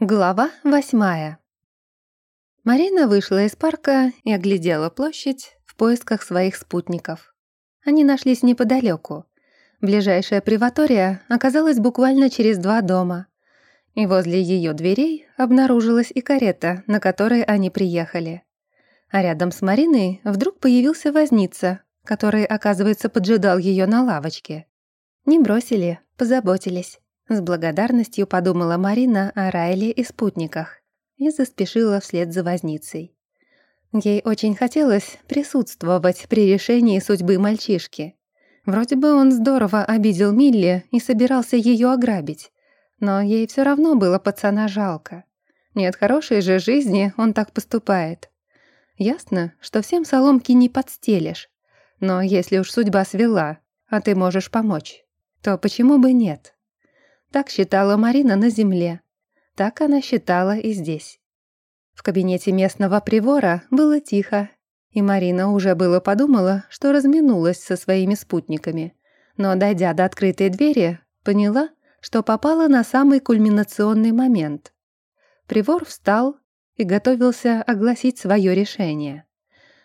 Глава восьмая. Марина вышла из парка и оглядела площадь в поисках своих спутников. Они нашлись неподалеку. Ближайшая приватория оказалась буквально через два дома. И возле ее дверей обнаружилась и карета, на которой они приехали. А рядом с Мариной вдруг появился возница, который, оказывается, поджидал ее на лавочке. Не бросили, позаботились. С благодарностью подумала Марина о Райле и спутниках и заспешила вслед за возницей. Ей очень хотелось присутствовать при решении судьбы мальчишки. Вроде бы он здорово обидел Милли и собирался ее ограбить, но ей все равно было пацана жалко. Нет хорошей же жизни он так поступает. Ясно, что всем соломки не подстелишь, но если уж судьба свела, а ты можешь помочь, то почему бы нет? Так считала Марина на земле. Так она считала и здесь. В кабинете местного привора было тихо, и Марина уже было подумала, что разминулась со своими спутниками. Но, дойдя до открытой двери, поняла, что попала на самый кульминационный момент. Привор встал и готовился огласить свое решение.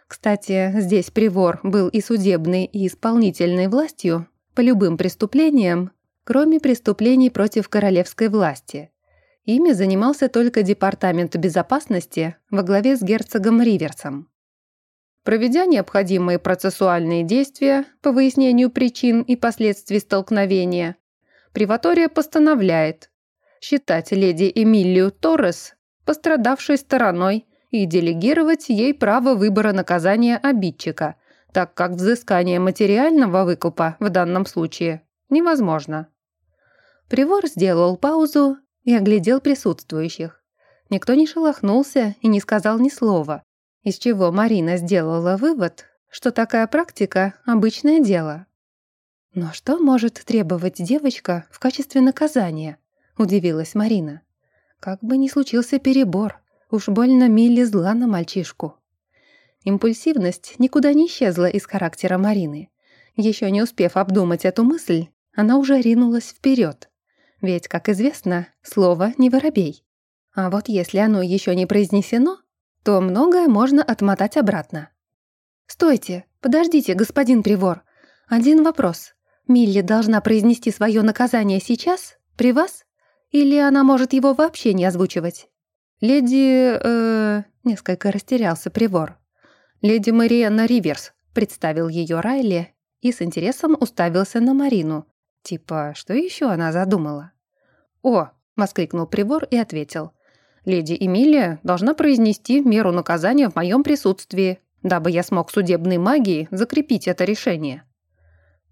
Кстати, здесь привор был и судебной, и исполнительной властью по любым преступлениям, кроме преступлений против королевской власти. Ими занимался только Департамент безопасности во главе с герцогом Риверсом. Проведя необходимые процессуальные действия по выяснению причин и последствий столкновения, Приватория постановляет считать леди Эмилию Торрес пострадавшей стороной и делегировать ей право выбора наказания обидчика, так как взыскание материального выкупа в данном случае невозможно. Привор сделал паузу и оглядел присутствующих. Никто не шелохнулся и не сказал ни слова, из чего Марина сделала вывод, что такая практика – обычное дело. «Но что может требовать девочка в качестве наказания?» – удивилась Марина. «Как бы ни случился перебор, уж больно Милли зла на мальчишку». Импульсивность никуда не исчезла из характера Марины. Еще не успев обдумать эту мысль, она уже ринулась вперед. Ведь, как известно, слово не воробей. А вот если оно еще не произнесено, то многое можно отмотать обратно. «Стойте, подождите, господин Привор. Один вопрос. Милли должна произнести свое наказание сейчас, при вас? Или она может его вообще не озвучивать?» «Леди...» э, несколько растерялся Привор. «Леди Марианна Риверс», — представил ее Райли и с интересом уставился на Марину. Типа, что еще она задумала? «О!» — воскликнул Привор и ответил. «Леди Эмилия должна произнести меру наказания в моем присутствии, дабы я смог судебной магией закрепить это решение».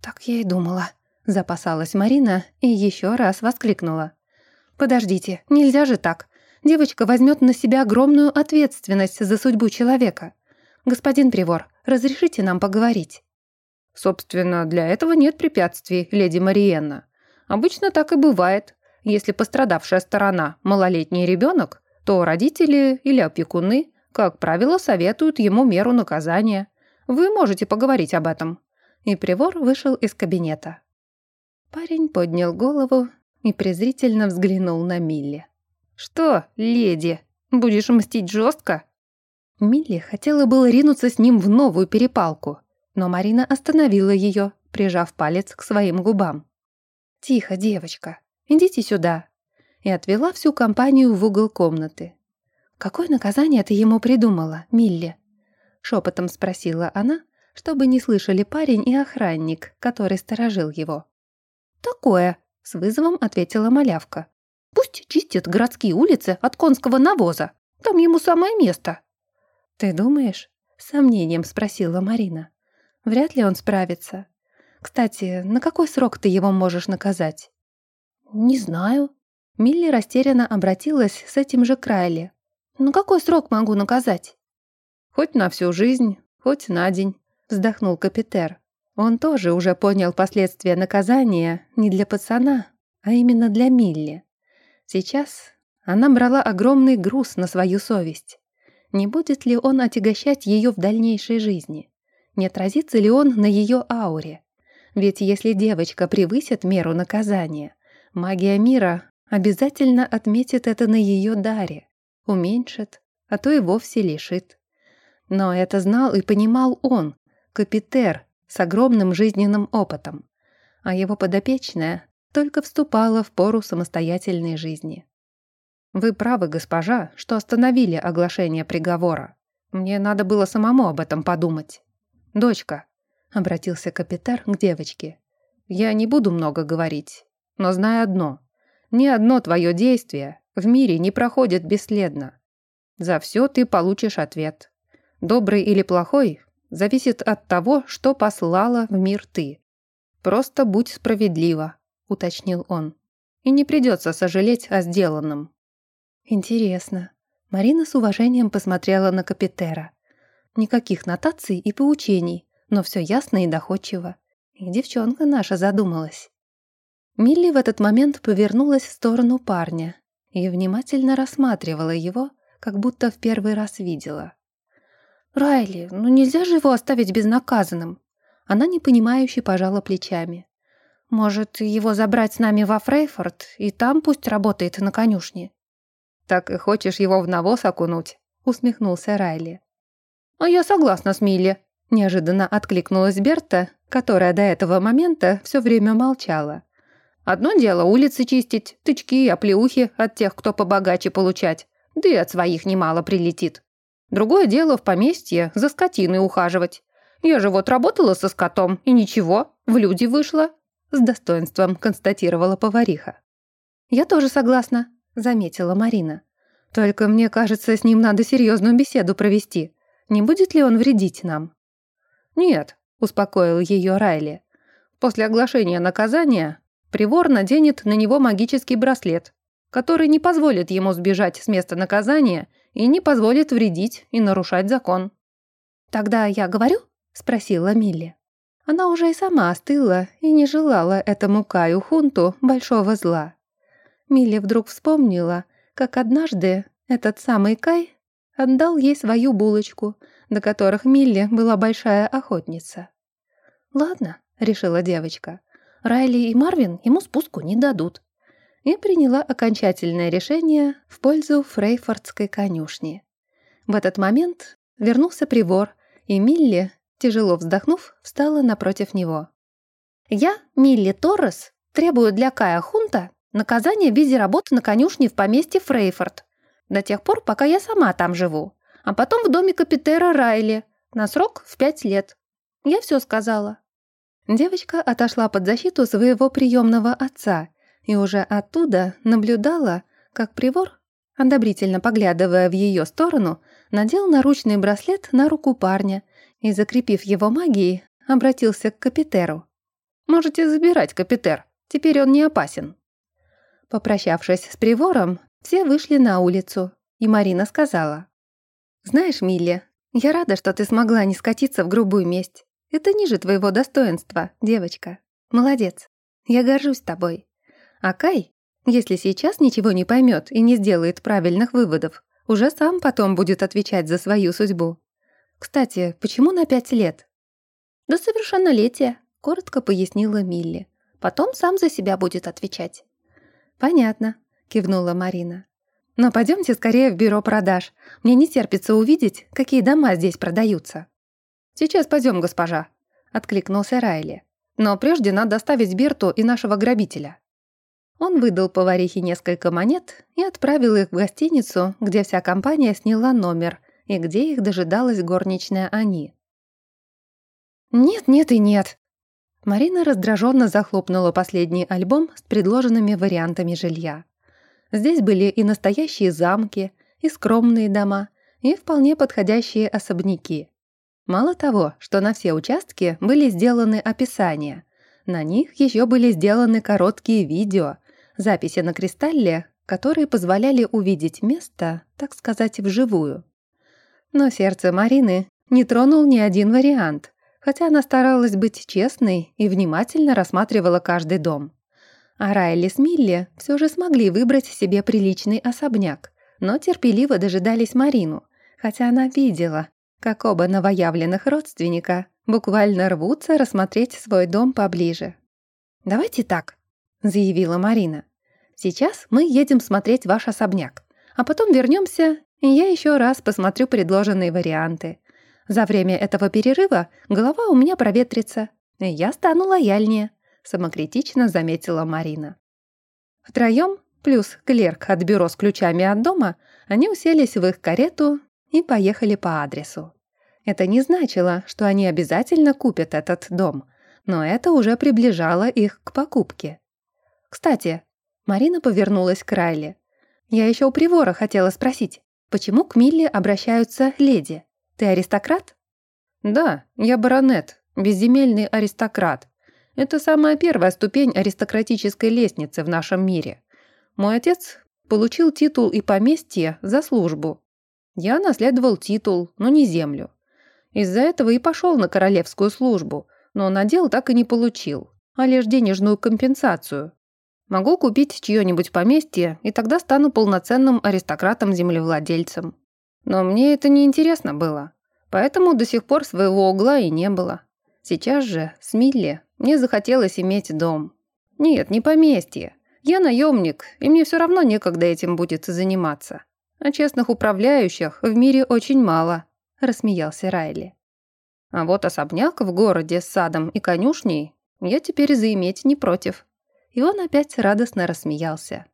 «Так я и думала», — запасалась Марина и еще раз воскликнула. «Подождите, нельзя же так. Девочка возьмет на себя огромную ответственность за судьбу человека. Господин Привор, разрешите нам поговорить?» «Собственно, для этого нет препятствий, леди Мариенна. Обычно так и бывает. Если пострадавшая сторона – малолетний ребенок, то родители или опекуны, как правило, советуют ему меру наказания. Вы можете поговорить об этом». И Привор вышел из кабинета. Парень поднял голову и презрительно взглянул на Милли. «Что, леди, будешь мстить жестко?» Милли хотела было ринуться с ним в новую перепалку, но Марина остановила ее, прижав палец к своим губам. «Тихо, девочка, Идите сюда!» и отвела всю компанию в угол комнаты. «Какое наказание ты ему придумала, Милли?» Шепотом спросила она, чтобы не слышали парень и охранник, который сторожил его. «Такое!» — с вызовом ответила малявка. «Пусть чистит городские улицы от конского навоза. Там ему самое место». «Ты думаешь?» — с сомнением спросила Марина. «Вряд ли он справится. Кстати, на какой срок ты его можешь наказать?» «Не знаю». Милли растерянно обратилась с этим же Крайли. «Ну какой срок могу наказать?» «Хоть на всю жизнь, хоть на день», — вздохнул Капитер. Он тоже уже понял последствия наказания не для пацана, а именно для Милли. Сейчас она брала огромный груз на свою совесть. Не будет ли он отягощать ее в дальнейшей жизни? Не отразится ли он на ее ауре? Ведь если девочка превысит меру наказания, Магия мира обязательно отметит это на ее даре, уменьшит, а то и вовсе лишит. Но это знал и понимал он, капитер, с огромным жизненным опытом, а его подопечная только вступала в пору самостоятельной жизни. «Вы правы, госпожа, что остановили оглашение приговора. Мне надо было самому об этом подумать. Дочка», — обратился капитар к девочке, — «я не буду много говорить, но знай одно. Ни одно твое действие в мире не проходит бесследно. За все ты получишь ответ. Добрый или плохой зависит от того, что послала в мир ты. Просто будь справедлива, уточнил он. И не придется сожалеть о сделанном. Интересно. Марина с уважением посмотрела на Капитера. Никаких нотаций и поучений, но все ясно и доходчиво. И девчонка наша задумалась. Милли в этот момент повернулась в сторону парня и внимательно рассматривала его, как будто в первый раз видела. «Райли, ну нельзя же его оставить безнаказанным!» Она непонимающе пожала плечами. «Может, его забрать с нами во Фрейфорд, и там пусть работает на конюшне?» «Так и хочешь его в навоз окунуть?» — усмехнулся Райли. «А я согласна с Милли», — неожиданно откликнулась Берта, которая до этого момента все время молчала. Одно дело улицы чистить, тычки и оплеухи от тех, кто побогаче получать, да и от своих немало прилетит. Другое дело в поместье за скотиной ухаживать. Я же вот работала со скотом, и ничего, в люди вышла», — с достоинством констатировала повариха. «Я тоже согласна», — заметила Марина. «Только мне кажется, с ним надо серьезную беседу провести. Не будет ли он вредить нам?» «Нет», — успокоил ее Райли. «После оглашения наказания Привор наденет на него магический браслет, который не позволит ему сбежать с места наказания и не позволит вредить и нарушать закон. «Тогда я говорю?» — спросила Милли. Она уже и сама остыла и не желала этому Каю Хунту большого зла. Милли вдруг вспомнила, как однажды этот самый Кай отдал ей свою булочку, до которых Милли была большая охотница. «Ладно», — решила девочка, Райли и Марвин ему спуску не дадут. И приняла окончательное решение в пользу Фрейфордской конюшни. В этот момент вернулся Привор, и Милли, тяжело вздохнув, встала напротив него. «Я, Милли Торрес, требую для Кая Хунта наказание в виде работы на конюшне в поместье Фрейфорд до тех пор, пока я сама там живу, а потом в доме капитера Райли на срок в пять лет. Я все сказала. Девочка отошла под защиту своего приемного отца и уже оттуда наблюдала, как Привор, одобрительно поглядывая в ее сторону, надел наручный браслет на руку парня и, закрепив его магией, обратился к Капитеру. «Можете забирать, Капитер, теперь он не опасен». Попрощавшись с Привором, все вышли на улицу, и Марина сказала. «Знаешь, Милли, я рада, что ты смогла не скатиться в грубую месть. Это ниже твоего достоинства, девочка. Молодец. Я горжусь тобой. А Кай, если сейчас ничего не поймет и не сделает правильных выводов, уже сам потом будет отвечать за свою судьбу. Кстати, почему на пять лет? До совершеннолетия, коротко пояснила Милли. Потом сам за себя будет отвечать. Понятно, кивнула Марина. Но пойдемте скорее в бюро продаж. Мне не терпится увидеть, какие дома здесь продаются. «Сейчас пойдем, госпожа», — откликнулся Райли. «Но прежде надо оставить Берту и нашего грабителя». Он выдал поварихе несколько монет и отправил их в гостиницу, где вся компания сняла номер и где их дожидалась горничная Ани. «Нет, нет и нет!» Марина раздраженно захлопнула последний альбом с предложенными вариантами жилья. Здесь были и настоящие замки, и скромные дома, и вполне подходящие особняки. Мало того, что на все участки были сделаны описания, на них еще были сделаны короткие видео, записи на кристалле, которые позволяли увидеть место, так сказать, вживую. Но сердце Марины не тронул ни один вариант, хотя она старалась быть честной и внимательно рассматривала каждый дом. А Райли с Милли все же смогли выбрать себе приличный особняк, но терпеливо дожидались Марину, хотя она видела, как оба новоявленных родственника буквально рвутся рассмотреть свой дом поближе. «Давайте так», — заявила Марина. Сейчас мы едем смотреть ваш особняк, а потом вернемся, и я еще раз посмотрю предложенные варианты. За время этого перерыва голова у меня проветрится, и я стану лояльнее», — самокритично заметила Марина. Втроем, плюс клерк от бюро с ключами от дома, они уселись в их карету и поехали по адресу. Это не значило, что они обязательно купят этот дом, но это уже приближало их к покупке. Кстати, Марина повернулась к Райле. «Я еще у Привора хотела спросить, почему к Милле обращаются леди? Ты аристократ?» «Да, я баронет, безземельный аристократ. Это самая первая ступень аристократической лестницы в нашем мире. Мой отец получил титул и поместье за службу. Я наследовал титул, но не землю. Из-за этого и пошел на королевскую службу, но надел так и не получил, а лишь денежную компенсацию. Могу купить чье-нибудь поместье, и тогда стану полноценным аристократом-землевладельцем. Но мне это не интересно было, поэтому до сих пор своего угла и не было. Сейчас же, с Милли, мне захотелось иметь дом. Нет, не поместье. Я наемник, и мне все равно некогда этим будет заниматься. А честных управляющих в мире очень мало рассмеялся Райли. А вот особняк в городе с садом и конюшней я теперь заиметь не против. И он опять радостно рассмеялся.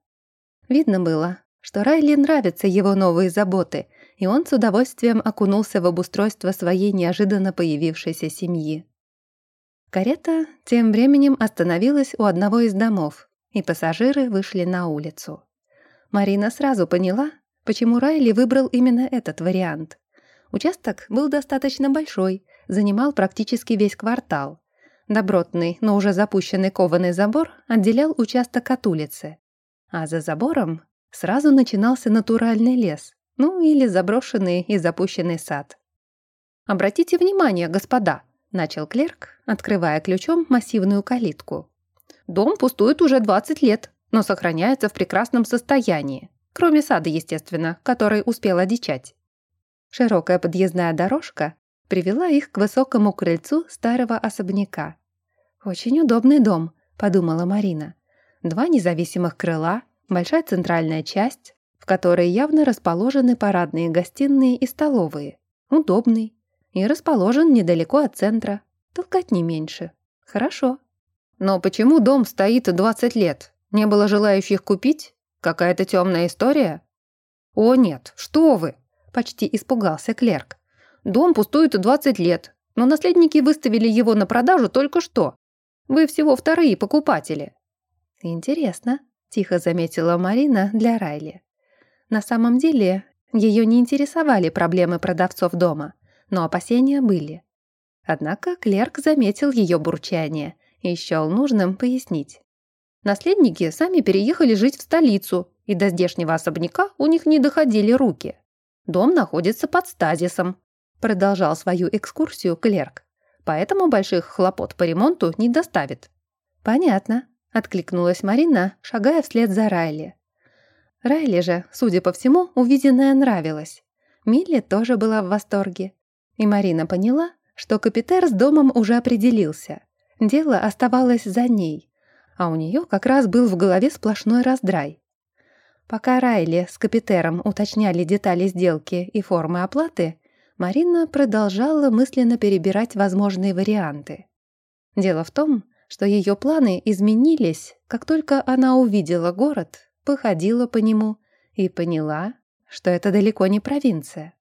Видно было, что Райли нравятся его новые заботы, и он с удовольствием окунулся в обустройство своей неожиданно появившейся семьи. Карета тем временем остановилась у одного из домов, и пассажиры вышли на улицу. Марина сразу поняла, почему Райли выбрал именно этот вариант. Участок был достаточно большой, занимал практически весь квартал. Добротный, но уже запущенный кованый забор отделял участок от улицы. А за забором сразу начинался натуральный лес, ну или заброшенный и запущенный сад. «Обратите внимание, господа», — начал клерк, открывая ключом массивную калитку. «Дом пустует уже 20 лет, но сохраняется в прекрасном состоянии, кроме сада, естественно, который успел одичать. Широкая подъездная дорожка привела их к высокому крыльцу старого особняка. «Очень удобный дом», — подумала Марина. «Два независимых крыла, большая центральная часть, в которой явно расположены парадные гостиные и столовые. Удобный. И расположен недалеко от центра. Толкать не меньше. Хорошо». «Но почему дом стоит 20 лет? Не было желающих купить? Какая-то темная история?» «О нет, что вы!» Почти испугался клерк. «Дом пустует 20 лет, но наследники выставили его на продажу только что. Вы всего вторые покупатели». «Интересно», — тихо заметила Марина для Райли. На самом деле, ее не интересовали проблемы продавцов дома, но опасения были. Однако клерк заметил ее бурчание и счел нужным пояснить. Наследники сами переехали жить в столицу, и до здешнего особняка у них не доходили руки. Дом находится под стазисом», — продолжал свою экскурсию клерк. «Поэтому больших хлопот по ремонту не доставит». «Понятно», — откликнулась Марина, шагая вслед за Райли. Райли же, судя по всему, увиденное нравилось. Милли тоже была в восторге. И Марина поняла, что капитер с домом уже определился. Дело оставалось за ней, а у нее как раз был в голове сплошной раздрай. Пока Райли с Капитером уточняли детали сделки и формы оплаты, Марина продолжала мысленно перебирать возможные варианты. Дело в том, что ее планы изменились, как только она увидела город, походила по нему и поняла, что это далеко не провинция.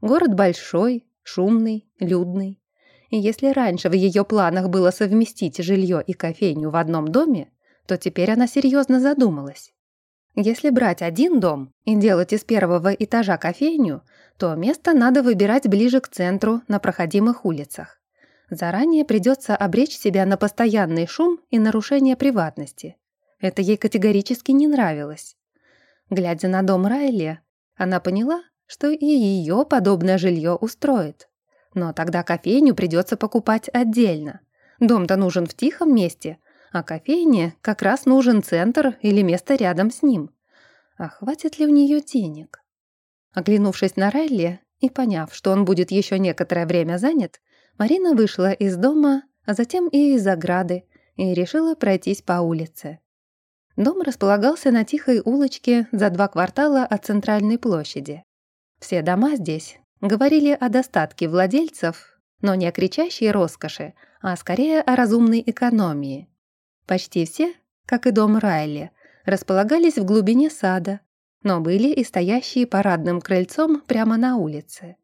Город большой, шумный, людный. И если раньше в ее планах было совместить жилье и кофейню в одном доме, то теперь она серьезно задумалась. Если брать один дом и делать из первого этажа кофейню, то место надо выбирать ближе к центру, на проходимых улицах. Заранее придется обречь себя на постоянный шум и нарушение приватности. Это ей категорически не нравилось. Глядя на дом Райли, она поняла, что и ее подобное жилье устроит. Но тогда кофейню придется покупать отдельно. Дом-то нужен в тихом месте, а кофейне как раз нужен центр или место рядом с ним. А хватит ли у нее денег? Оглянувшись на Райли и поняв, что он будет еще некоторое время занят, Марина вышла из дома, а затем и из ограды, и решила пройтись по улице. Дом располагался на тихой улочке за два квартала от центральной площади. Все дома здесь говорили о достатке владельцев, но не о кричащей роскоши, а скорее о разумной экономии. Почти все, как и дом Райли, располагались в глубине сада, но были и стоящие парадным крыльцом прямо на улице.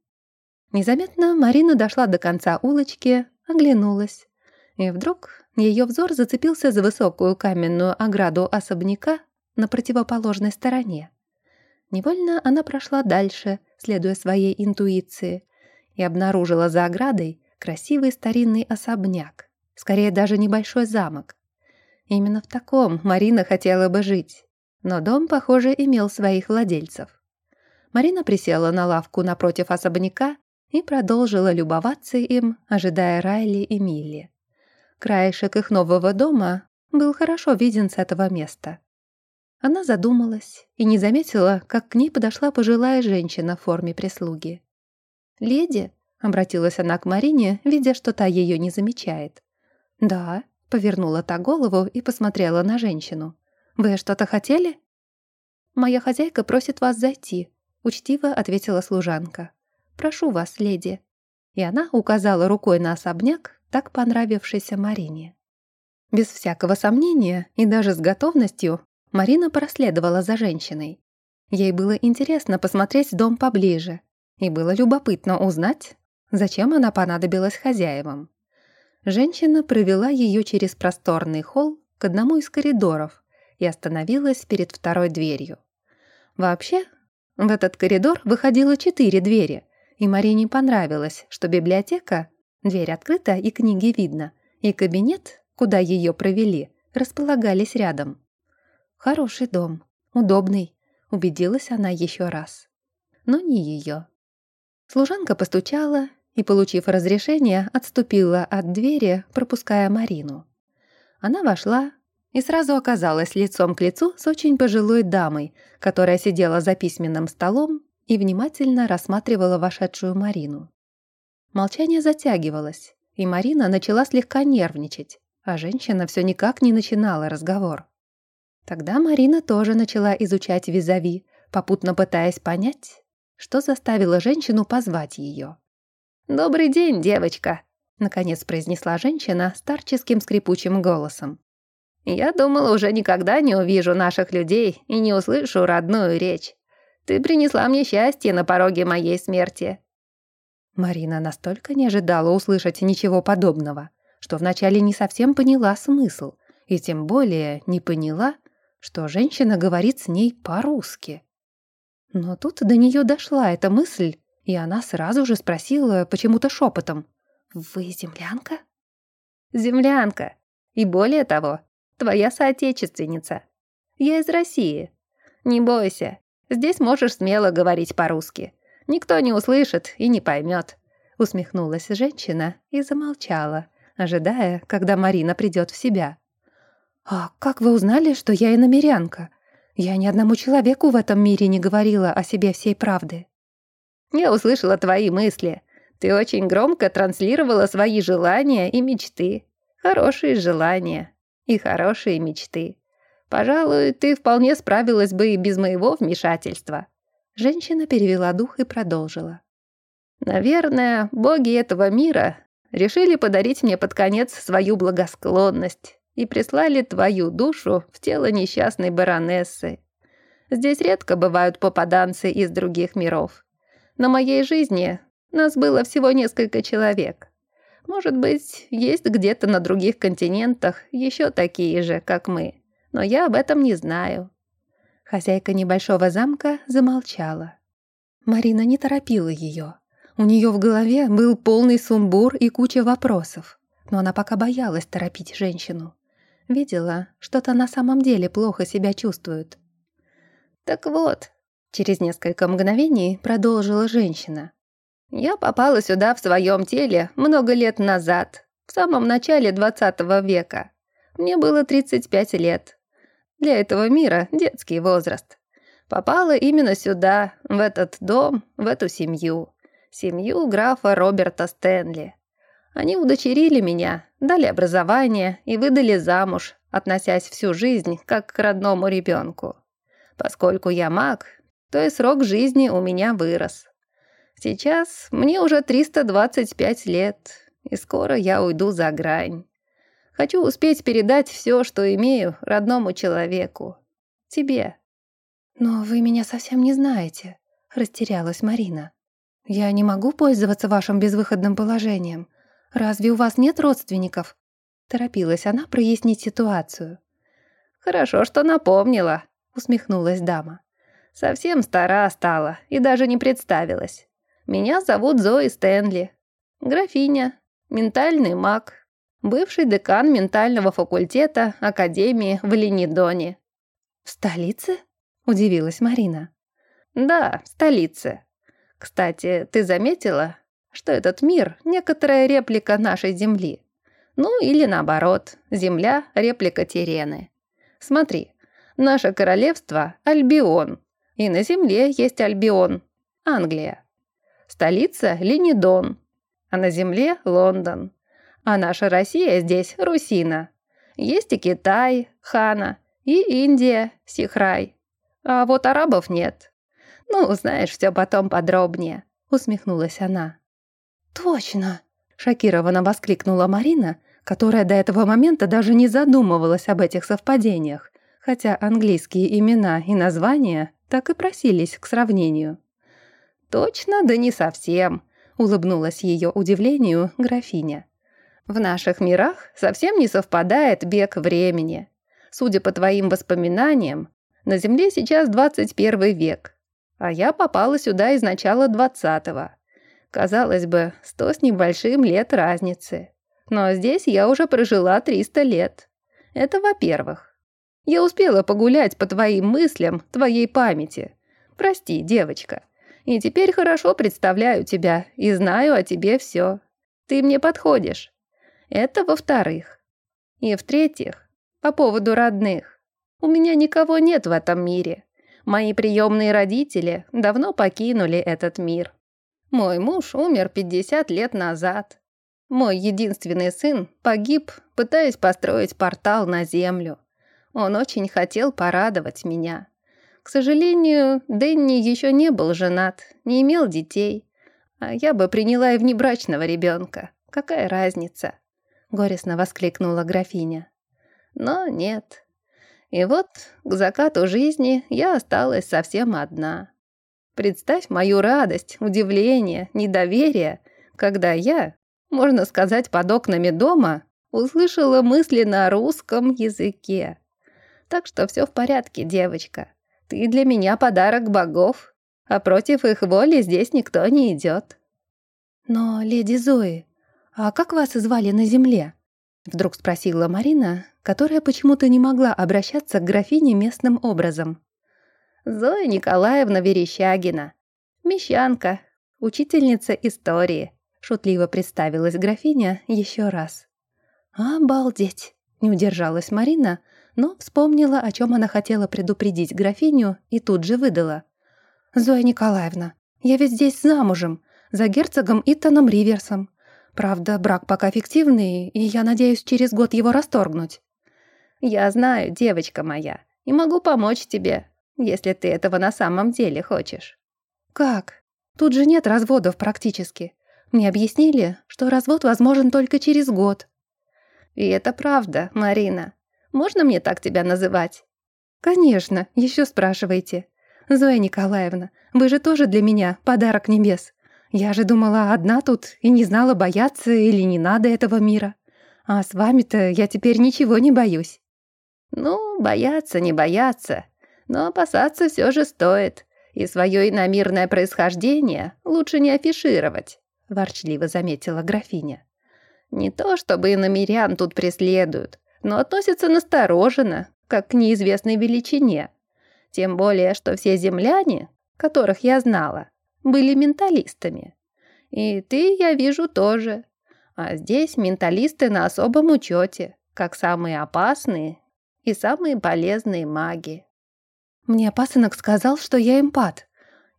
Незаметно Марина дошла до конца улочки, оглянулась. И вдруг ее взор зацепился за высокую каменную ограду особняка на противоположной стороне. Невольно она прошла дальше, следуя своей интуиции, и обнаружила за оградой красивый старинный особняк, скорее даже небольшой замок. Именно в таком Марина хотела бы жить, но дом, похоже, имел своих владельцев. Марина присела на лавку напротив особняка и продолжила любоваться им, ожидая Райли и Милли. Краешек их нового дома был хорошо виден с этого места. Она задумалась и не заметила, как к ней подошла пожилая женщина в форме прислуги. «Леди?» — обратилась она к Марине, видя, что та ее не замечает. «Да», — повернула та голову и посмотрела на женщину. «Вы что-то хотели?» «Моя хозяйка просит вас зайти», — учтиво ответила служанка. «Прошу вас, леди». И она указала рукой на особняк, так понравившейся Марине. Без всякого сомнения и даже с готовностью Марина проследовала за женщиной. Ей было интересно посмотреть дом поближе, и было любопытно узнать, зачем она понадобилась хозяевам. Женщина провела ее через просторный холл к одному из коридоров и остановилась перед второй дверью. Вообще, в этот коридор выходило четыре двери, и Марине понравилось, что библиотека Дверь открыта и книги видно, и кабинет, куда ее провели, располагались рядом. Хороший дом, удобный, убедилась она еще раз. Но не ее. Служанка постучала и, получив разрешение, отступила от двери, пропуская Марину. Она вошла и сразу оказалась лицом к лицу с очень пожилой дамой, которая сидела за письменным столом и внимательно рассматривала вошедшую Марину. Молчание затягивалось, и Марина начала слегка нервничать, а женщина все никак не начинала разговор. Тогда Марина тоже начала изучать визави, попутно пытаясь понять, что заставило женщину позвать ее. «Добрый день, девочка!» — наконец произнесла женщина старческим скрипучим голосом. «Я думала, уже никогда не увижу наших людей и не услышу родную речь. Ты принесла мне счастье на пороге моей смерти. Марина настолько не ожидала услышать ничего подобного, что вначале не совсем поняла смысл, и тем более не поняла, что женщина говорит с ней по-русски. Но тут до нее дошла эта мысль, и она сразу же спросила почему-то шепотом. «Вы землянка?» «Землянка. И более того, твоя соотечественница. Я из России. Не бойся, здесь можешь смело говорить по-русски. Никто не услышит и не поймет. Усмехнулась женщина и замолчала, ожидая, когда Марина придет в себя. «А как вы узнали, что я иномерянка? Я ни одному человеку в этом мире не говорила о себе всей правды». «Я услышала твои мысли. Ты очень громко транслировала свои желания и мечты. Хорошие желания и хорошие мечты. Пожалуй, ты вполне справилась бы и без моего вмешательства. Женщина перевела дух и продолжила. «Наверное, боги этого мира решили подарить мне под конец свою благосклонность и прислали твою душу в тело несчастной баронессы. Здесь редко бывают попаданцы из других миров. На моей жизни нас было всего несколько человек. Может быть, есть где-то на других континентах еще такие же, как мы, но я об этом не знаю. Хозяйка небольшого замка замолчала. Марина не торопила ее. У нее в голове был полный сумбур и куча вопросов, но она пока боялась торопить женщину. Видела, что-то на самом деле плохо себя чувствует. «Так вот», — через несколько мгновений продолжила женщина. «Я попала сюда в своем теле много лет назад, в самом начале 20 века. Мне было 35 лет. Для этого мира детский возраст. Попала именно сюда, в этот дом, в эту семью. Семью графа Роберта Стэнли. Они удочерили меня, дали образование и выдали замуж, относясь всю жизнь как к родному ребенку. Поскольку я маг, то и срок жизни у меня вырос. Сейчас мне уже 325 лет, и скоро я уйду за грань. Хочу успеть передать все, что имею, родному человеку. Тебе. «Но вы меня совсем не знаете», — растерялась Марина. «Я не могу пользоваться вашим безвыходным положением. Разве у вас нет родственников?» Торопилась она прояснить ситуацию. «Хорошо, что напомнила», — усмехнулась дама. «Совсем стара стала и даже не представилась. Меня зовут Зои Стэнли. Графиня, ментальный маг, бывший декан ментального факультета Академии в Ленидоне». «В столице?» — удивилась Марина. «Да, в столице. Кстати, ты заметила, что этот мир — некоторая реплика нашей Земли? Ну или наоборот, Земля — реплика Тирены. Смотри, наше королевство — Альбион, и на Земле есть Альбион, Англия. Столица — Ленидон, а на Земле — Лондон. А наша Россия здесь — Русина. Есть и Китай, Хана, и Индия, Сихрай. А вот арабов нет. «Ну, знаешь все потом подробнее», — усмехнулась она. «Точно!» — шокированно воскликнула Марина, которая до этого момента даже не задумывалась об этих совпадениях, хотя английские имена и названия так и просились к сравнению. «Точно, да не совсем», — улыбнулась ее удивлению графиня. «В наших мирах совсем не совпадает бег времени. Судя по твоим воспоминаниям, на Земле сейчас 21 век, а я попала сюда из начала двадцатого. Казалось бы, сто с небольшим лет разницы. Но здесь я уже прожила 300 лет. Это во-первых. Я успела погулять по твоим мыслям, твоей памяти. Прости, девочка. И теперь хорошо представляю тебя и знаю о тебе все. Ты мне подходишь. Это во-вторых. И в-третьих, по поводу родных. У меня никого нет в этом мире. Мои приемные родители давно покинули этот мир. Мой муж умер 50 лет назад. Мой единственный сын погиб, пытаясь построить портал на Землю. Он очень хотел порадовать меня. К сожалению, Дэнни еще не был женат, не имел детей. А я бы приняла и внебрачного ребенка. Какая разница? Горестно воскликнула графиня. Но нет, и вот к закату жизни я осталась совсем одна. Представь мою радость, удивление, недоверие, когда я, можно сказать, под окнами дома, услышала мысли на русском языке. Так что все в порядке, девочка. Ты для меня подарок богов, а против их воли здесь никто не идет. Но, леди Зои, а как вас звали на земле? Вдруг спросила Марина, которая почему-то не могла обращаться к графине местным образом. «Зоя Николаевна Верещагина. Мещанка. Учительница истории», — шутливо представилась графиня еще раз. «Обалдеть!» — не удержалась Марина, но вспомнила, о чем она хотела предупредить графиню, и тут же выдала. «Зоя Николаевна, я ведь здесь замужем, за герцогом Итаном Риверсом. Правда, брак пока фиктивный, и я надеюсь через год его расторгнуть». «Я знаю, девочка моя, и могу помочь тебе, если ты этого на самом деле хочешь». «Как? Тут же нет разводов практически. Мне объяснили, что развод возможен только через год». «И это правда, Марина. Можно мне так тебя называть?» «Конечно, еще спрашивайте. Зоя Николаевна, вы же тоже для меня подарок небес. Я же думала одна тут и не знала, бояться или не надо этого мира. А с вами-то я теперь ничего не боюсь». «Ну, бояться не бояться, но опасаться все же стоит, и свое иномирное происхождение лучше не афишировать», — ворчливо заметила графиня. «Не то чтобы иномирян тут преследуют, но относятся настороженно, как к неизвестной величине. Тем более, что все земляне, которых я знала, были менталистами. И ты, я вижу, тоже. А здесь менталисты на особом учете, как самые опасные и самые полезные маги. Мне пасынок сказал, что я эмпат.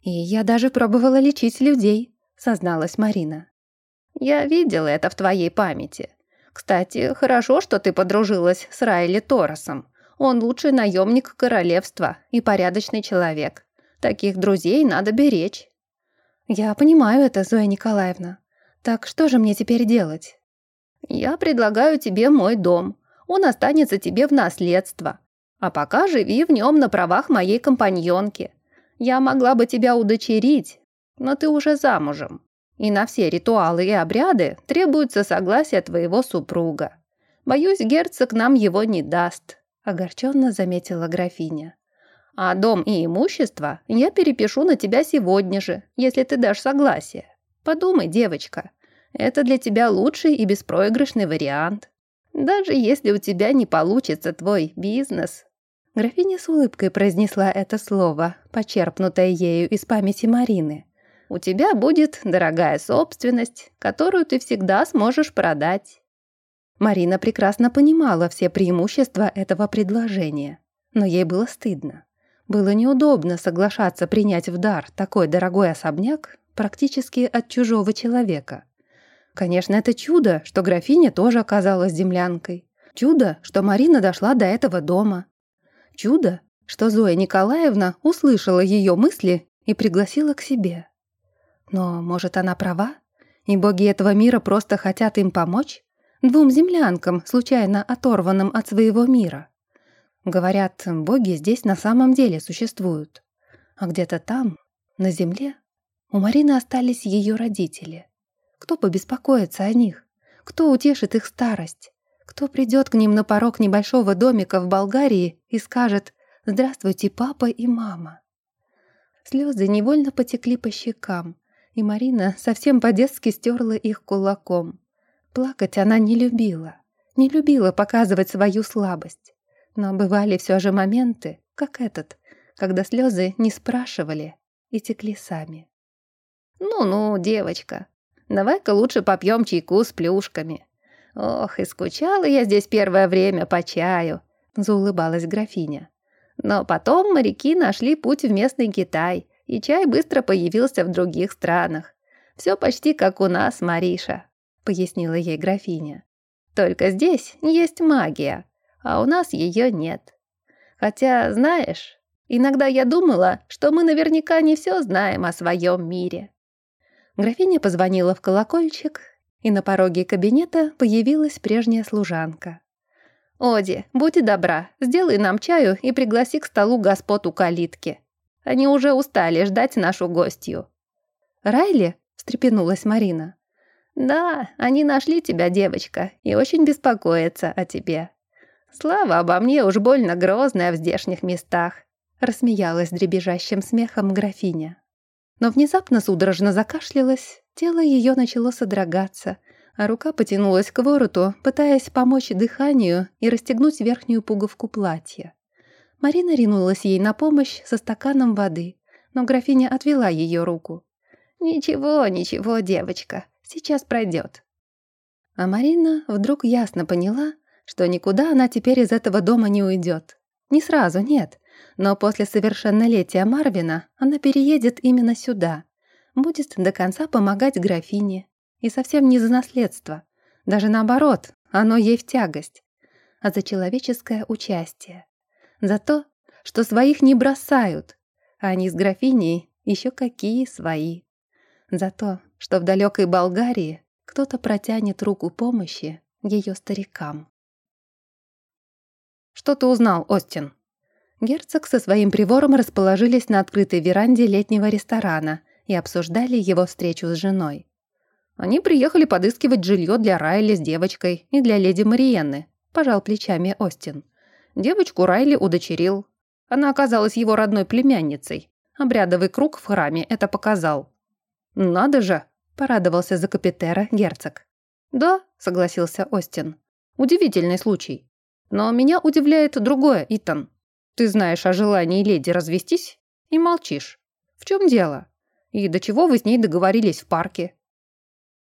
И я даже пробовала лечить людей, созналась Марина. Я видела это в твоей памяти. Кстати, хорошо, что ты подружилась с Райли Торосом. Он лучший наемник королевства и порядочный человек. Таких друзей надо беречь. Я понимаю это, Зоя Николаевна. Так что же мне теперь делать? Я предлагаю тебе мой дом. Он останется тебе в наследство. А пока живи в нем на правах моей компаньонки. Я могла бы тебя удочерить, но ты уже замужем. И на все ритуалы и обряды требуется согласие твоего супруга. Боюсь, герцог нам его не даст», — огорченно заметила графиня. «А дом и имущество я перепишу на тебя сегодня же, если ты дашь согласие. Подумай, девочка, это для тебя лучший и беспроигрышный вариант. Даже если у тебя не получится твой бизнес». Графиня с улыбкой произнесла это слово, почерпнутое ею из памяти Марины у тебя будет дорогая собственность, которую ты всегда сможешь продать». Марина прекрасно понимала все преимущества этого предложения, но ей было стыдно. Было неудобно соглашаться принять в дар такой дорогой особняк практически от чужого человека. Конечно, это чудо, что графиня тоже оказалась землянкой. Чудо, что Марина дошла до этого дома. Чудо, что Зоя Николаевна услышала ее мысли и пригласила к себе. Но, может, она права? И боги этого мира просто хотят им помочь? Двум землянкам, случайно оторванным от своего мира. Говорят, боги здесь на самом деле существуют. А где-то там, на земле, у Марины остались ее родители. Кто побеспокоится о них? Кто утешит их старость? Кто придет к ним на порог небольшого домика в Болгарии и скажет «Здравствуйте, папа и мама»? Слезы невольно потекли по щекам, и Марина совсем по-детски стерла их кулаком. Плакать она не любила, не любила показывать свою слабость. Но бывали все же моменты, как этот, когда слезы не спрашивали и текли сами. «Ну-ну, девочка, давай-ка лучше попьем чайку с плюшками. Ох, и скучала я здесь первое время по чаю», — заулыбалась графиня. Но потом моряки нашли путь в местный Китай, и чай быстро появился в других странах. Все почти как у нас, Мариша», — пояснила ей графиня. «Только здесь есть магия, а у нас ее нет. Хотя, знаешь, иногда я думала, что мы наверняка не все знаем о своем мире». Графиня позвонила в колокольчик, и на пороге кабинета появилась прежняя служанка. «Оди, будь добра, сделай нам чаю и пригласи к столу господ у калитки», они уже устали ждать нашу гостью». «Райли?» – встрепенулась Марина. «Да, они нашли тебя, девочка, и очень беспокоятся о тебе. Слава обо мне уж больно грозная в здешних местах», – рассмеялась дребезжащим смехом графиня. Но внезапно судорожно закашлялась, тело ее начало содрогаться, а рука потянулась к вороту, пытаясь помочь дыханию и расстегнуть верхнюю пуговку платья. Марина ринулась ей на помощь со стаканом воды, но графиня отвела ее руку. «Ничего, ничего, девочка, сейчас пройдет». А Марина вдруг ясно поняла, что никуда она теперь из этого дома не уйдет. Не сразу, нет, но после совершеннолетия Марвина она переедет именно сюда. Будет до конца помогать графине. И совсем не за наследство. Даже наоборот, оно ей в тягость. А за человеческое участие за то, что своих не бросают, а они с графиней еще какие свои. За то, что в далекой Болгарии кто-то протянет руку помощи ее старикам. «Что ты узнал, Остин?» Герцог со своим привором расположились на открытой веранде летнего ресторана и обсуждали его встречу с женой. Они приехали подыскивать жилье для Райли с девочкой и для леди Мариенны, пожал плечами Остин. Девочку Райли удочерил. Она оказалась его родной племянницей. Обрядовый круг в храме это показал. «Надо же!» – порадовался за капитера герцог. «Да», – согласился Остин. «Удивительный случай. Но меня удивляет другое, Итан. Ты знаешь о желании леди развестись и молчишь. В чем дело? И до чего вы с ней договорились в парке?»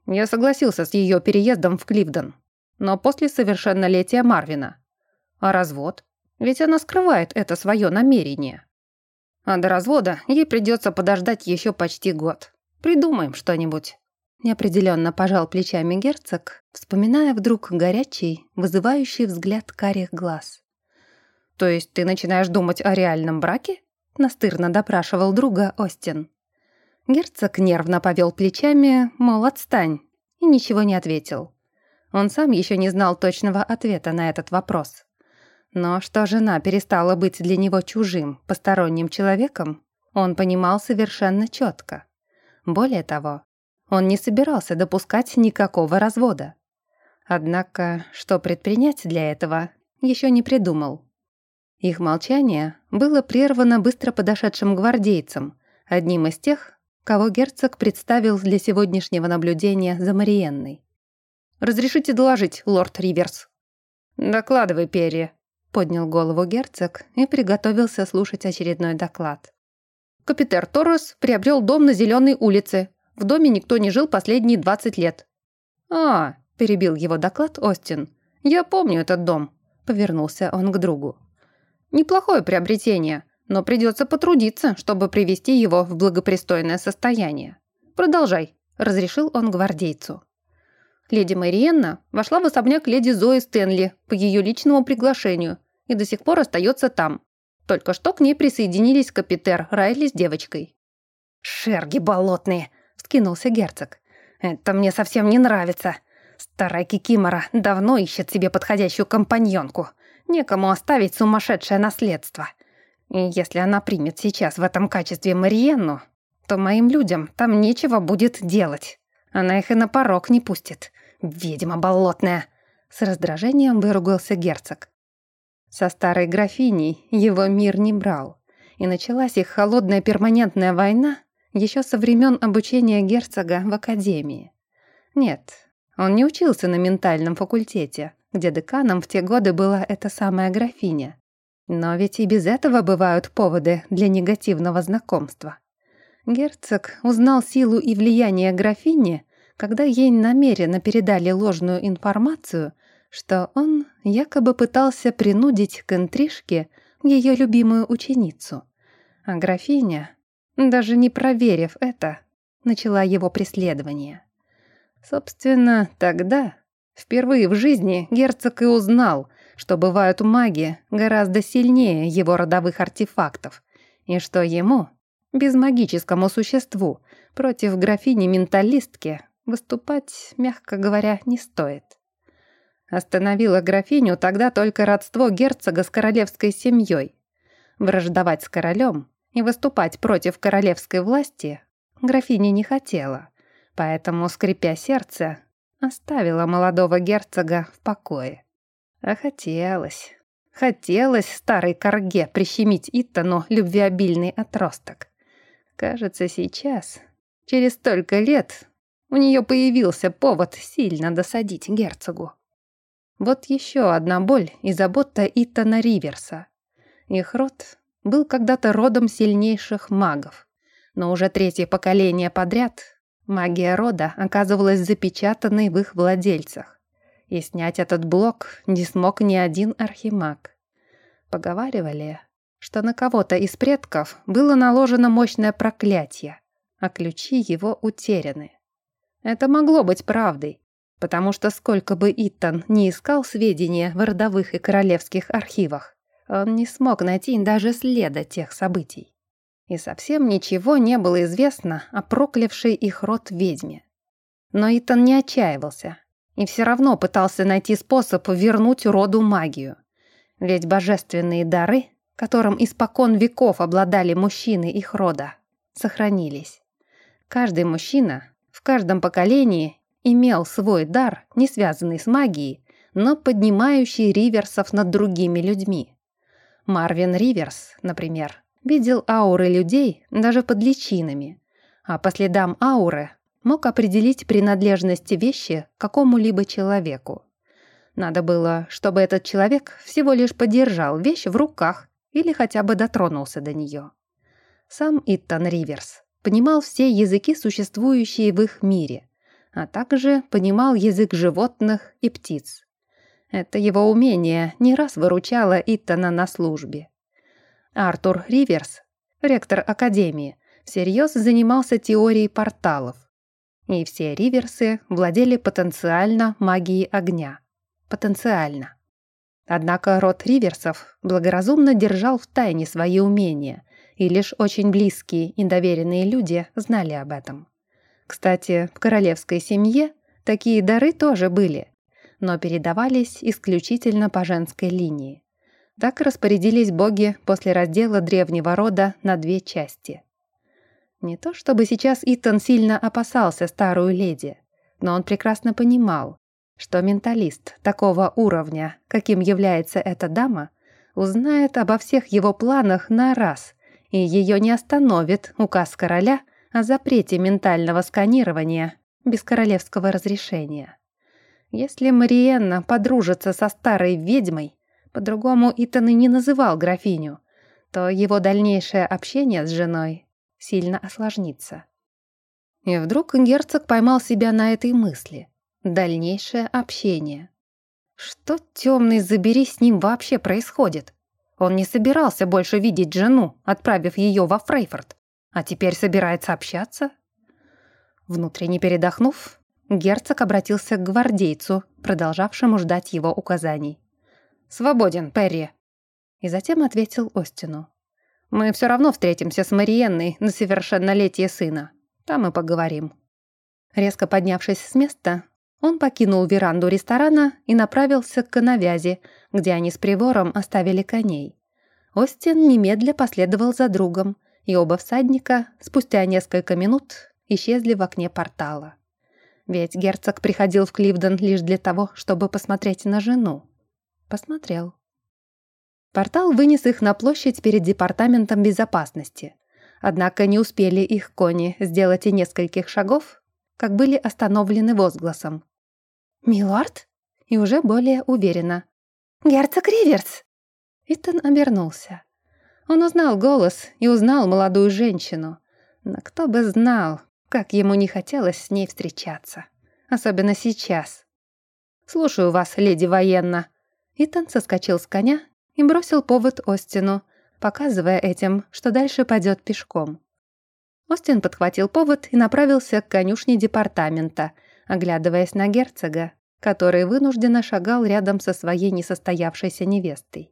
Я согласился с ее переездом в Кливден, но после совершеннолетия Марвина. А развод? Ведь она скрывает это свое намерение. А до развода ей придется подождать еще почти год. Придумаем что-нибудь. неопределенно пожал плечами герцог, вспоминая вдруг горячий, вызывающий взгляд карих глаз. «То есть ты начинаешь думать о реальном браке?» настырно допрашивал друга Остин. Герцог нервно повел плечами, мол, отстань, и ничего не ответил. Он сам еще не знал точного ответа на этот вопрос. Но что жена перестала быть для него чужим, посторонним человеком, он понимал совершенно четко. Более того, он не собирался допускать никакого развода. Однако, что предпринять для этого, еще не придумал. Их молчание было прервано быстро подошедшим гвардейцем, одним из тех, кого герцог представил для сегодняшнего наблюдения за Мариенной. «Разрешите доложить, лорд Риверс?» «Докладывай, Перри», — поднял голову герцог и приготовился слушать очередной доклад. «Капитер Торрес приобрел дом на Зеленой улице. В доме никто не жил последние 20 лет». «А», — перебил его доклад Остин, — «я помню этот дом», — повернулся он к другу. «Неплохое приобретение но придется потрудиться, чтобы привести его в благопристойное состояние. Продолжай», — разрешил он гвардейцу. Леди Мэриенна вошла в особняк леди Зои Стэнли по ее личному приглашению и до сих пор остается там. Только что к ней присоединились капитер Райли с девочкой. «Шерги болотные!» — вскинулся герцог. «Это мне совсем не нравится. Старая Кикимора давно ищет себе подходящую компаньонку. Некому оставить сумасшедшее наследство. И если она примет сейчас в этом качестве Мариенну, то моим людям там нечего будет делать. Она их и на порог не пустит. Ведьма болотная!» С раздражением выругался герцог. Со старой графиней его мир не брал, и началась их холодная перманентная война еще со времен обучения герцога в академии. Нет, он не учился на ментальном факультете, где деканом в те годы была эта самая графиня. Но ведь и без этого бывают поводы для негативного знакомства. Герцог узнал силу и влияние графини, когда ей намеренно передали ложную информацию, что он якобы пытался принудить к интрижке ее любимую ученицу. А графиня, даже не проверив это, начала его преследование. Собственно, тогда, впервые в жизни, герцог и узнал, что бывают маги гораздо сильнее его родовых артефактов, и что ему, безмагическому существу, против графини-менталистки выступать, мягко говоря, не стоит. Остановило графиню тогда только родство герцога с королевской семьей. Враждовать с королем и выступать против королевской власти графиня не хотела, поэтому, скрипя сердце, оставила молодого герцога в покое. А хотелось. Хотелось старой корге прищемить Итану любвеобильный отросток. Кажется, сейчас, через столько лет, у нее появился повод сильно досадить герцогу. Вот еще одна боль и забота Итана Риверса. Их род был когда-то родом сильнейших магов, но уже третье поколение подряд магия рода оказывалась запечатанной в их владельцах и снять этот блок не смог ни один архимаг. Поговаривали, что на кого-то из предков было наложено мощное проклятие, а ключи его утеряны. Это могло быть правдой, потому что сколько бы Итан не искал сведения в родовых и королевских архивах, он не смог найти даже следа тех событий. И совсем ничего не было известно о проклявшей их род ведьме. Но Итан не отчаивался и все равно пытался найти способ вернуть роду магию. Ведь божественные дары, которым испокон веков обладали мужчины их рода, сохранились. Каждый мужчина в каждом поколении имел свой дар, не связанный с магией, но поднимающий риверсов над другими людьми. Марвин Риверс, например, видел ауры людей даже под личинами, а по следам ауры мог определить принадлежность вещи какому-либо человеку. Надо было, чтобы этот человек всего лишь подержал вещь в руках или хотя бы дотронулся до нее. Сам Иттон Риверс понимал все языки, существующие в их мире, а также понимал язык животных и птиц. Это его умение не раз выручало Иттона на службе. Артур Риверс, ректор Академии, всерьез занимался теорией порталов И все риверсы владели потенциально магией огня. Потенциально. Однако род риверсов благоразумно держал в тайне свои умения, и лишь очень близкие и доверенные люди знали об этом. Кстати, в королевской семье такие дары тоже были, но передавались исключительно по женской линии. Так распорядились боги после раздела древнего рода на две части. Не то чтобы сейчас Итан сильно опасался старую леди, но он прекрасно понимал, что менталист такого уровня, каким является эта дама, узнает обо всех его планах на раз, и ее не остановит указ короля о запрете ментального сканирования без королевского разрешения. Если Мариенна подружится со старой ведьмой, по-другому Итан и не называл графиню, то его дальнейшее общение с женой сильно осложнится. И вдруг герцог поймал себя на этой мысли. Дальнейшее общение. Что темный забери с ним вообще происходит? Он не собирался больше видеть жену, отправив ее во Фрейфорд, а теперь собирается общаться? Внутренне передохнув, герцог обратился к гвардейцу, продолжавшему ждать его указаний. «Свободен, Перри!» И затем ответил Остину. «Мы все равно встретимся с Мариенной на совершеннолетие сына. Там мы поговорим». Резко поднявшись с места, он покинул веранду ресторана и направился к канавязи, где они с привором оставили коней. Остин немедля последовал за другом, и оба всадника спустя несколько минут исчезли в окне портала. Ведь герцог приходил в Кливден лишь для того, чтобы посмотреть на жену. Посмотрел. Портал вынес их на площадь перед департаментом безопасности. Однако не успели их кони сделать и нескольких шагов, как были остановлены возгласом. «Милорд?» И уже более уверенно. «Герцог Риверс!» Итан обернулся. Он узнал голос и узнал молодую женщину. Но кто бы знал, как ему не хотелось с ней встречаться. Особенно сейчас. «Слушаю вас, леди военна». Итан соскочил с коня и бросил повод Остину, показывая этим, что дальше пойдет пешком. Остин подхватил повод и направился к конюшне департамента, оглядываясь на герцога, который вынужденно шагал рядом со своей несостоявшейся невестой.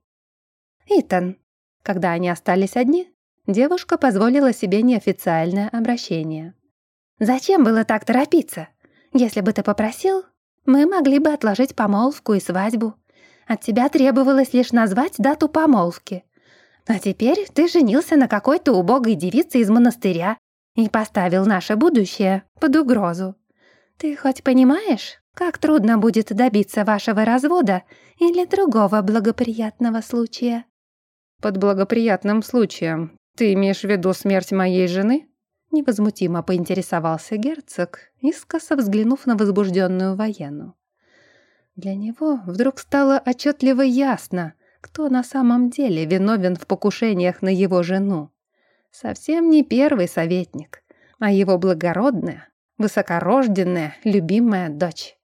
«Итан». Когда они остались одни, девушка позволила себе неофициальное обращение. «Зачем было так торопиться? Если бы ты попросил, мы могли бы отложить помолвку и свадьбу. От тебя требовалось лишь назвать дату помолвки. А теперь ты женился на какой-то убогой девице из монастыря и поставил наше будущее под угрозу. Ты хоть понимаешь, как трудно будет добиться вашего развода или другого благоприятного случая?» «Под благоприятным случаем ты имеешь в виду смерть моей жены?» Невозмутимо поинтересовался герцог, искоса взглянув на возбужденную военную. Для него вдруг стало отчетливо ясно, кто на самом деле виновен в покушениях на его жену. Совсем не первый советник, а его благородная, высокорожденная, любимая дочь.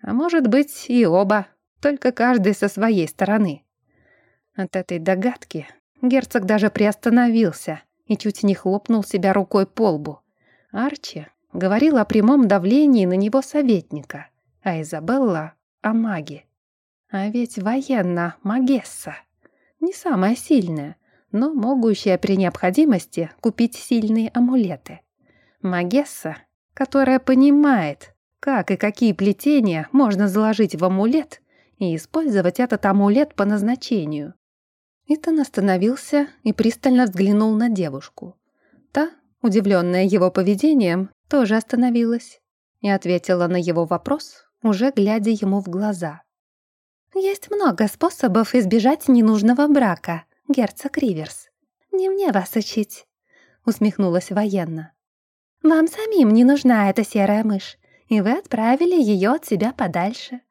А может быть и оба, только каждый со своей стороны. От этой догадки герцог даже приостановился и чуть не хлопнул себя рукой по лбу. Арчи говорил о прямом давлении на него советника, а Изабелла — о маге. А ведь военно магесса. Не самая сильная, но могущая при необходимости купить сильные амулеты. Магесса, которая понимает, как и какие плетения можно заложить в амулет и использовать этот амулет по назначению. Итан остановился и пристально взглянул на девушку. Та, удивленная его поведением, тоже остановилась и ответила на его вопрос, уже глядя ему в глаза. «Есть много способов избежать ненужного брака, герцог Риверс. Не мне вас учить», — усмехнулась военно. «Вам самим не нужна эта серая мышь и вы отправили ее от себя подальше.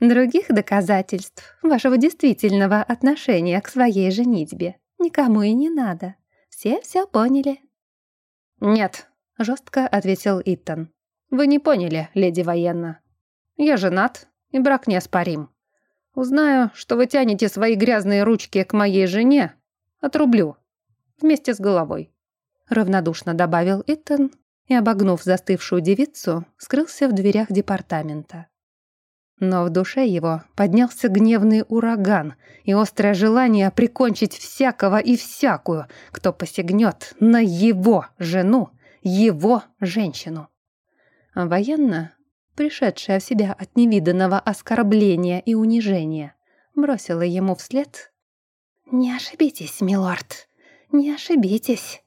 Других доказательств вашего действительного отношения к своей женитьбе никому и не надо. Все все поняли». «Нет», — жестко ответил Иттон. «Вы не поняли, леди военна. Я женат, и брак неоспорим. Узнаю, что вы тянете свои грязные ручки к моей жене, отрублю. Вместе с головой». Равнодушно добавил Иттон и, обогнув застывшую девицу, скрылся в дверях департамента. Но в душе его поднялся гневный ураган и острое желание прикончить всякого и всякую, кто посягнет на его жену, его женщину. Военно, пришедшая в себя от невиданного оскорбления и унижения, бросила ему вслед «Не ошибитесь, милорд, не ошибитесь».